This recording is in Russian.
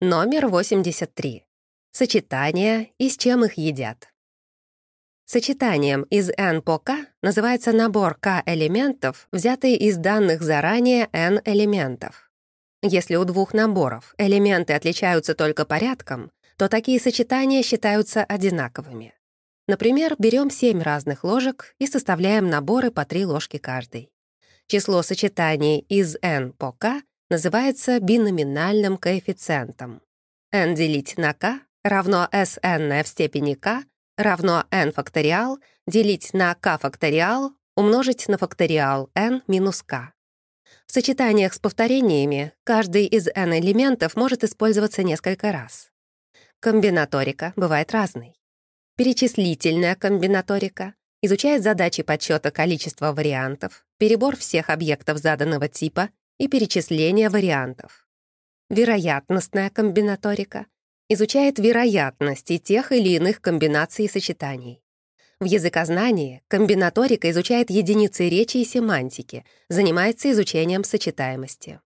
Номер 83. Сочетания и с чем их едят. Сочетанием из n по k называется набор k элементов, взятый из данных заранее n элементов. Если у двух наборов элементы отличаются только порядком, то такие сочетания считаются одинаковыми. Например, берем 7 разных ложек и составляем наборы по 3 ложки каждой. Число сочетаний из n по k называется биноминальным коэффициентом. n делить на k равно Sn в степени k равно n факториал делить на k факториал умножить на факториал n минус k. В сочетаниях с повторениями каждый из n элементов может использоваться несколько раз. Комбинаторика бывает разной. Перечислительная комбинаторика изучает задачи подсчета количества вариантов, перебор всех объектов заданного типа и перечисление вариантов. Вероятностная комбинаторика изучает вероятности тех или иных комбинаций и сочетаний. В языкознании комбинаторика изучает единицы речи и семантики, занимается изучением сочетаемости.